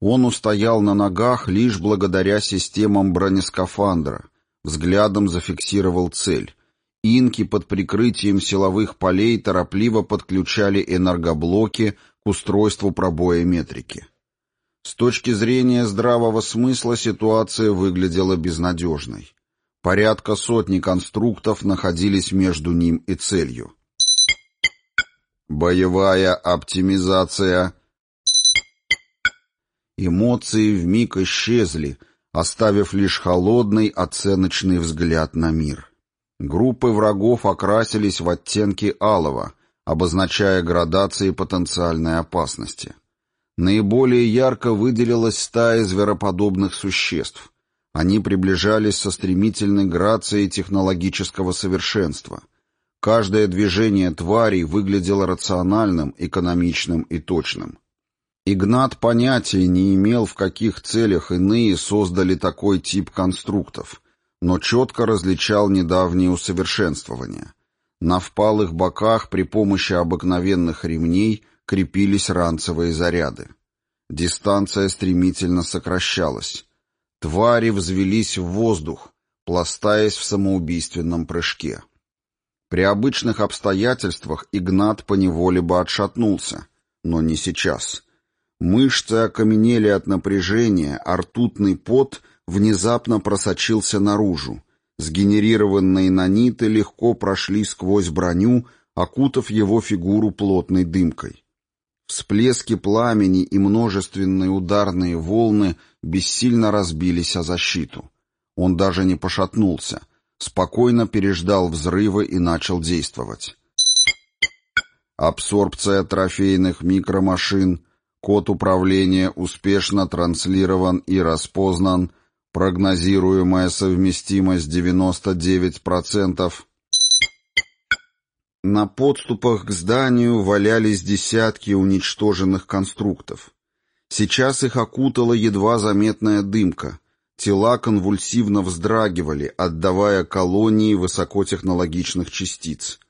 Он устоял на ногах лишь благодаря системам бронескафандра, взглядом зафиксировал цель Инки под прикрытием силовых полей торопливо подключали энергоблоки к устройству пробоя метрики. С точки зрения здравого смысла ситуация выглядела безнадежной. Порядка сотни конструктов находились между ним и целью. Боевая оптимизация. Эмоции вмиг исчезли, оставив лишь холодный оценочный взгляд на мир. Группы врагов окрасились в оттенки алого, обозначая градации потенциальной опасности. Наиболее ярко выделилась стая звероподобных существ. Они приближались со стремительной грацией технологического совершенства. Каждое движение тварей выглядело рациональным, экономичным и точным. Игнат понятия не имел, в каких целях иные создали такой тип конструктов, но четко различал недавние усовершенствования. На впалых боках при помощи обыкновенных ремней крепились ранцевые заряды. Дистанция стремительно сокращалась. Твари взвелись в воздух, пластаясь в самоубийственном прыжке. При обычных обстоятельствах Игнат поневоле бы отшатнулся, но не сейчас. Мышцы окаменели от напряжения, а ртутный пот внезапно просочился наружу. Сгенерированные наниты легко прошли сквозь броню, окутав его фигуру плотной дымкой. Всплески пламени и множественные ударные волны бессильно разбились о защиту. Он даже не пошатнулся, спокойно переждал взрывы и начал действовать. Абсорбция трофейных микромашин, код управления успешно транслирован и распознан, прогнозируемая совместимость 99%. На подступах к зданию валялись десятки уничтоженных конструктов. Сейчас их окутала едва заметная дымка. Тела конвульсивно вздрагивали, отдавая колонии высокотехнологичных частиц.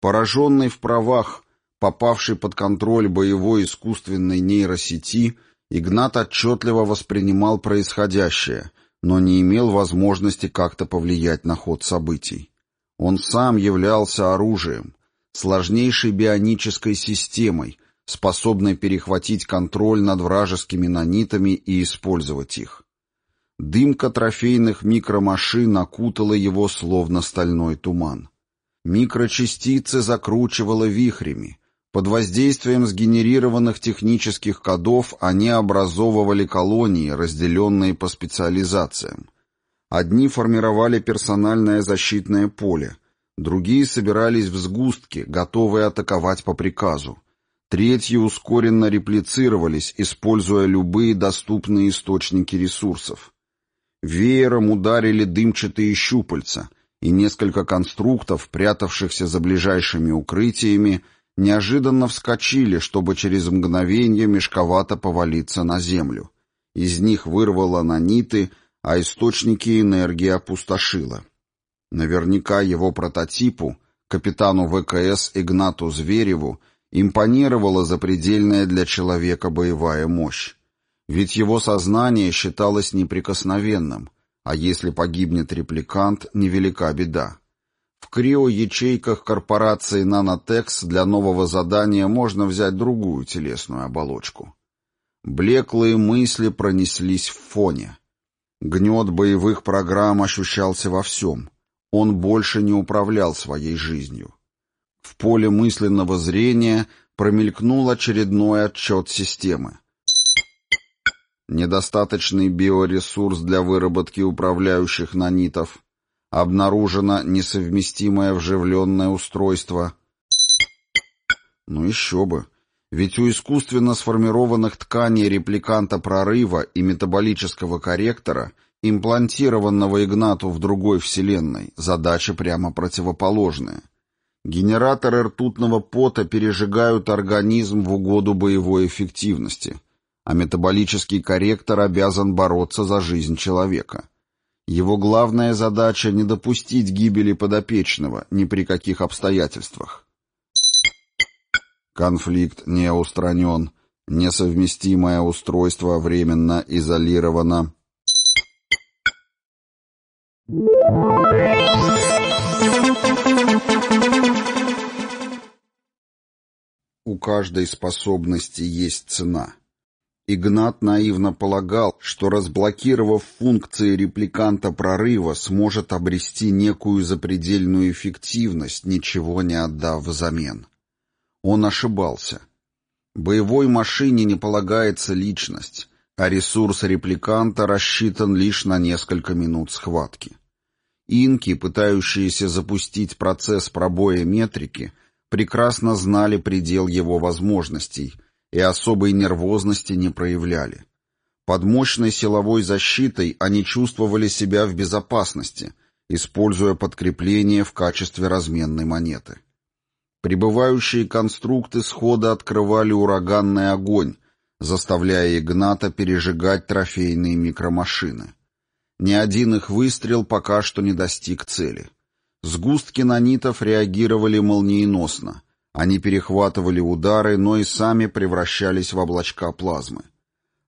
Пораженный в правах, попавший под контроль боевой искусственной нейросети, Игнат отчетливо воспринимал происходящее, но не имел возможности как-то повлиять на ход событий. Он сам являлся оружием, сложнейшей бионической системой, способной перехватить контроль над вражескими нанитами и использовать их. Дымка трофейных микромашин окутала его словно стальной туман. Микрочастицы закручивало вихрями. Под воздействием сгенерированных технических кодов они образовывали колонии, разделенные по специализациям. Одни формировали персональное защитное поле, другие собирались в сгустки, готовые атаковать по приказу. Третьи ускоренно реплицировались, используя любые доступные источники ресурсов. Веером ударили дымчатые щупальца, и несколько конструктов, прятавшихся за ближайшими укрытиями, неожиданно вскочили, чтобы через мгновение мешковато повалиться на землю. Из них вырвало наниты, а источники энергии опустошило. Наверняка его прототипу, капитану ВКС Игнату Звереву, импонировала запредельная для человека боевая мощь. Ведь его сознание считалось неприкосновенным, а если погибнет репликант, невелика беда. Крио-ячейках корпорации «Нанотекс» для нового задания можно взять другую телесную оболочку. Блеклые мысли пронеслись в фоне. Гнет боевых программ ощущался во всем. Он больше не управлял своей жизнью. В поле мысленного зрения промелькнул очередной отчет системы. Недостаточный биоресурс для выработки управляющих нанитов. Обнаружено несовместимое вживленное устройство. Ну еще бы. Ведь у искусственно сформированных тканей репликанта прорыва и метаболического корректора, имплантированного Игнату в другой вселенной, задача прямо противоположная. Генераторы ртутного пота пережигают организм в угоду боевой эффективности – а метаболический корректор обязан бороться за жизнь человека. Его главная задача — не допустить гибели подопечного ни при каких обстоятельствах. Конфликт не устранен, несовместимое устройство временно изолировано. У каждой способности есть цена — Игнат наивно полагал, что разблокировав функции репликанта прорыва, сможет обрести некую запредельную эффективность, ничего не отдав взамен. Он ошибался. Боевой машине не полагается личность, а ресурс репликанта рассчитан лишь на несколько минут схватки. Инки, пытающиеся запустить процесс пробоя метрики, прекрасно знали предел его возможностей и особой нервозности не проявляли. Под мощной силовой защитой они чувствовали себя в безопасности, используя подкрепление в качестве разменной монеты. Прибывающие конструкты схода открывали ураганный огонь, заставляя Игната пережигать трофейные микромашины. Ни один их выстрел пока что не достиг цели. Сгустки нанитов реагировали молниеносно. Они перехватывали удары, но и сами превращались в облачка плазмы.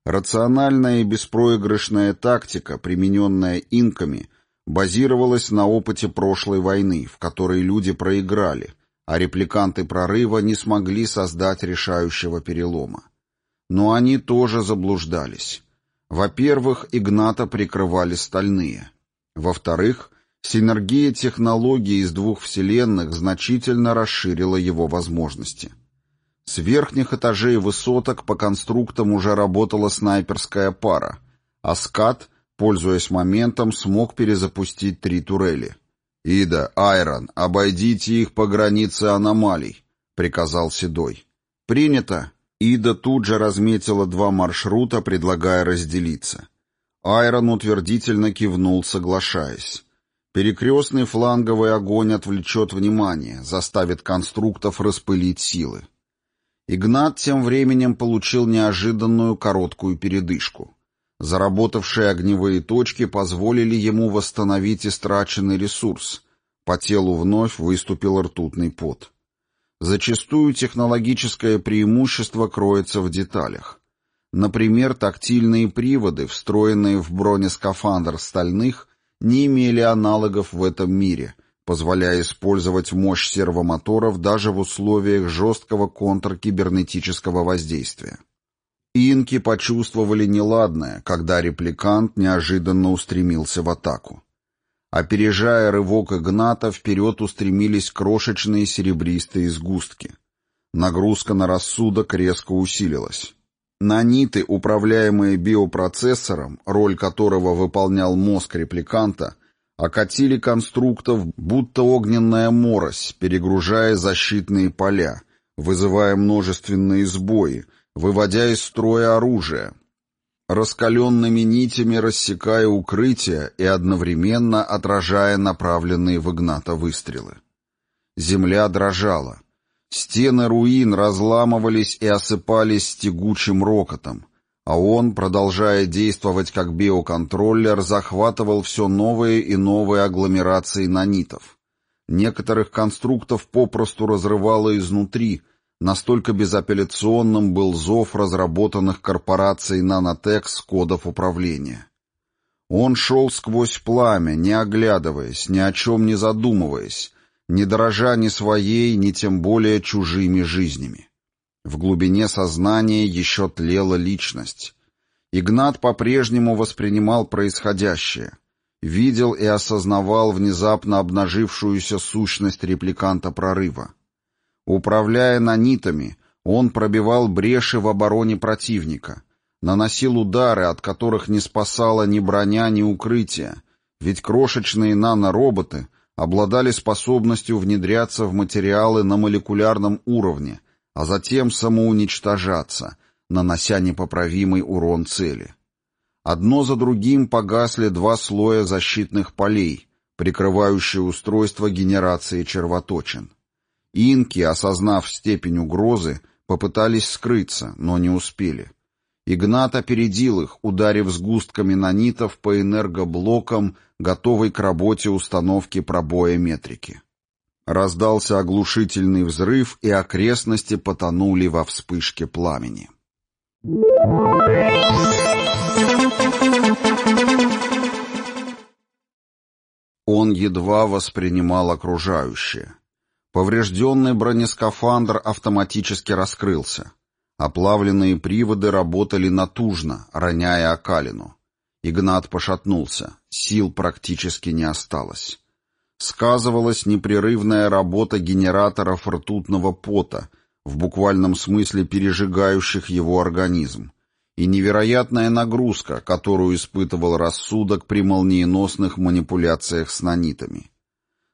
Рациональная и беспроигрышная тактика, примененная инками, базировалась на опыте прошлой войны, в которой люди проиграли, а репликанты прорыва не смогли создать решающего перелома. Но они тоже заблуждались. Во-первых, Игната прикрывали стальные. Во-вторых, синергия технологий из двух вселенных значительно расширила его возможности. С верхних этажей высоток по конструктам уже работала снайперская пара, а скат, пользуясь моментом, смог перезапустить три турели. «Ида, Айрон, обойдите их по границе аномалий», — приказал Седой. «Принято», Ида тут же разметила два маршрута, предлагая разделиться. Айрон утвердительно кивнул, соглашаясь. Перекрестный фланговый огонь отвлечет внимание, заставит конструктов распылить силы. Игнат тем временем получил неожиданную короткую передышку. Заработавшие огневые точки позволили ему восстановить истраченный ресурс. По телу вновь выступил ртутный пот. Зачастую технологическое преимущество кроется в деталях. Например, тактильные приводы, встроенные в бронескафандр стальных, не имели аналогов в этом мире, позволяя использовать мощь сервомоторов даже в условиях жесткого контркибернетического воздействия. Инки почувствовали неладное, когда репликант неожиданно устремился в атаку. Опережая рывок Игната, вперед устремились крошечные серебристые сгустки. Нагрузка на рассудок резко усилилась. Наниты, управляемые биопроцессором, роль которого выполнял мозг репликанта, окатили конструктов, будто огненная морось, перегружая защитные поля, вызывая множественные сбои, выводя из строя оружие, раскаленными нитями рассекая укрытия и одновременно отражая направленные в Игната выстрелы. Земля дрожала. Стены руин разламывались и осыпались тягучим рокотом, а он, продолжая действовать как биоконтроллер, захватывал все новые и новые агломерации нанитов. Некоторых конструктов попросту разрывало изнутри — Настолько безапелляционным был зов разработанных корпорацией «Нанотекс» кодов управления. Он шел сквозь пламя, не оглядываясь, ни о чем не задумываясь, не дорожа ни своей, ни тем более чужими жизнями. В глубине сознания еще тлела личность. Игнат по-прежнему воспринимал происходящее, видел и осознавал внезапно обнажившуюся сущность репликанта прорыва. Управляя нанитами, он пробивал бреши в обороне противника, наносил удары, от которых не спасала ни броня, ни укрытие, ведь крошечные нанороботы обладали способностью внедряться в материалы на молекулярном уровне, а затем самоуничтожаться, нанося непоправимый урон цели. Одно за другим погасли два слоя защитных полей, прикрывающие устройство генерации червоточин. Инки, осознав степень угрозы, попытались скрыться, но не успели. Игнат опередил их, ударив сгустками нанитов по энергоблокам, готовой к работе установки пробоя метрики. Раздался оглушительный взрыв, и окрестности потонули во вспышке пламени. Он едва воспринимал окружающее. Поврежденный бронескафандр автоматически раскрылся. Оплавленные приводы работали натужно, роняя окалину. Игнат пошатнулся, сил практически не осталось. Сказывалась непрерывная работа генераторов ртутного пота, в буквальном смысле пережигающих его организм, и невероятная нагрузка, которую испытывал рассудок при молниеносных манипуляциях с нанитами.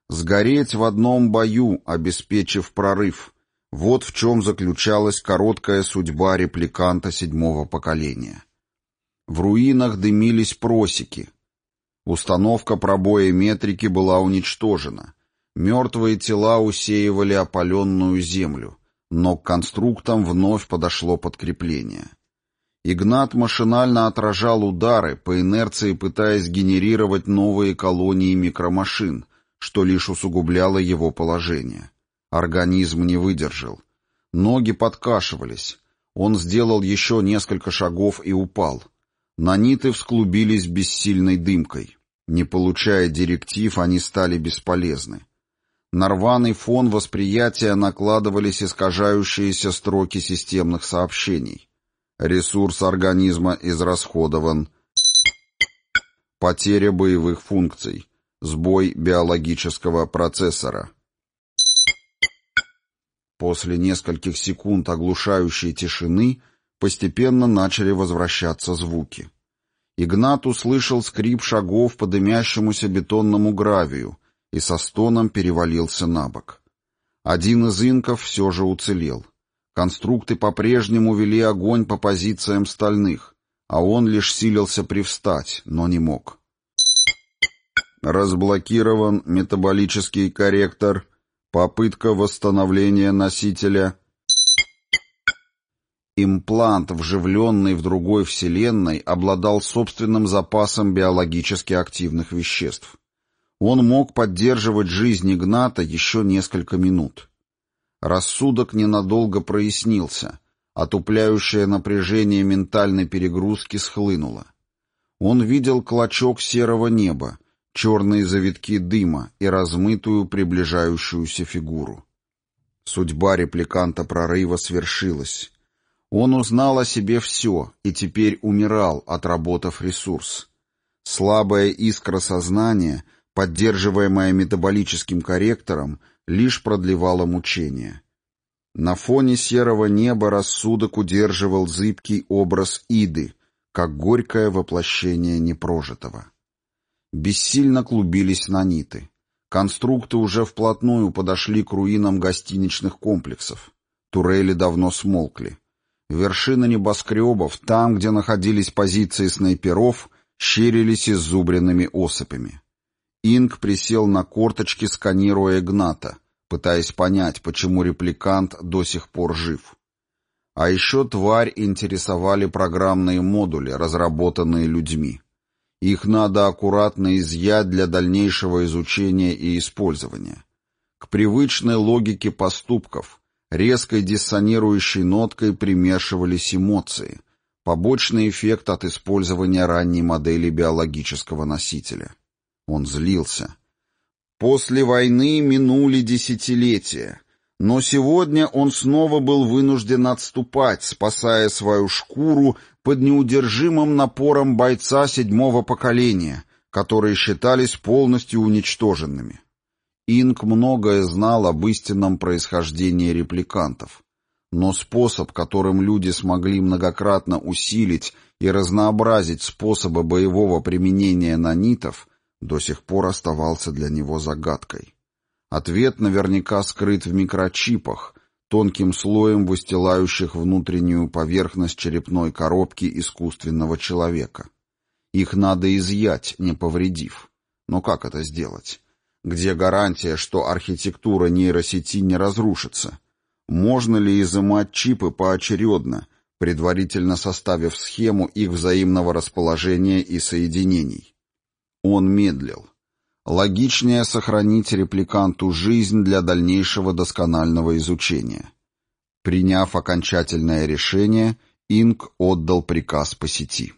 Сгореть в одном бою, обеспечив прорыв — вот в чем заключалась короткая судьба репликанта седьмого поколения. В руинах дымились просеки. Установка пробоя метрики была уничтожена. Мертвые тела усеивали опаленную землю, но к конструктам вновь подошло подкрепление. Игнат машинально отражал удары, по инерции пытаясь генерировать новые колонии микромашин, что лишь усугубляло его положение. Организм не выдержал. Ноги подкашивались. Он сделал еще несколько шагов и упал. Наниты всклубились бессильной дымкой. Не получая директив, они стали бесполезны. На рваный фон восприятия накладывались искажающиеся строки системных сообщений. Ресурс организма израсходован. Потеря боевых функций. Сбой биологического процессора. После нескольких секунд оглушающей тишины постепенно начали возвращаться звуки. Игнат услышал скрип шагов по дымящемуся бетонному гравию и со стоном перевалился на бок. Один из инков все же уцелел. Конструкты по-прежнему вели огонь по позициям стальных, а он лишь силился привстать, но не мог. Разблокирован метаболический корректор Попытка восстановления носителя. Имплант, вживленный в другой вселенной, обладал собственным запасом биологически активных веществ. Он мог поддерживать жизнь Игната еще несколько минут. Рассудок ненадолго прояснился. Отупляющее напряжение ментальной перегрузки схлынуло. Он видел клочок серого неба, черные завитки дыма и размытую приближающуюся фигуру. Судьба репликанта прорыва свершилась. Он узнал о себе все и теперь умирал, отработав ресурс. Слабая искра сознания, поддерживаемая метаболическим корректором, лишь продлевала мучения. На фоне серого неба рассудок удерживал зыбкий образ Иды, как горькое воплощение непрожитого. Бессильно клубились наниты. Конструкты уже вплотную подошли к руинам гостиничных комплексов. Турели давно смолкли. Вершины небоскребов, там, где находились позиции снайперов, щерились иззубренными осыпями. Инг присел на корточки, сканируя Игната, пытаясь понять, почему репликант до сих пор жив. А еще тварь интересовали программные модули, разработанные людьми. Их надо аккуратно изъять для дальнейшего изучения и использования. К привычной логике поступков, резкой диссонирующей ноткой примешивались эмоции, побочный эффект от использования ранней модели биологического носителя. Он злился. После войны минули десятилетия, но сегодня он снова был вынужден отступать, спасая свою шкуру под неудержимым напором бойца седьмого поколения, которые считались полностью уничтоженными. Инк многое знал об истинном происхождении репликантов. Но способ, которым люди смогли многократно усилить и разнообразить способы боевого применения нанитов, до сих пор оставался для него загадкой. Ответ наверняка скрыт в микрочипах, тонким слоем выстилающих внутреннюю поверхность черепной коробки искусственного человека. Их надо изъять, не повредив. Но как это сделать? Где гарантия, что архитектура нейросети не разрушится? Можно ли изымать чипы поочередно, предварительно составив схему их взаимного расположения и соединений? Он медлил. Логичнее сохранить репликанту жизнь для дальнейшего досконального изучения. Приняв окончательное решение, Инк отдал приказ по сети.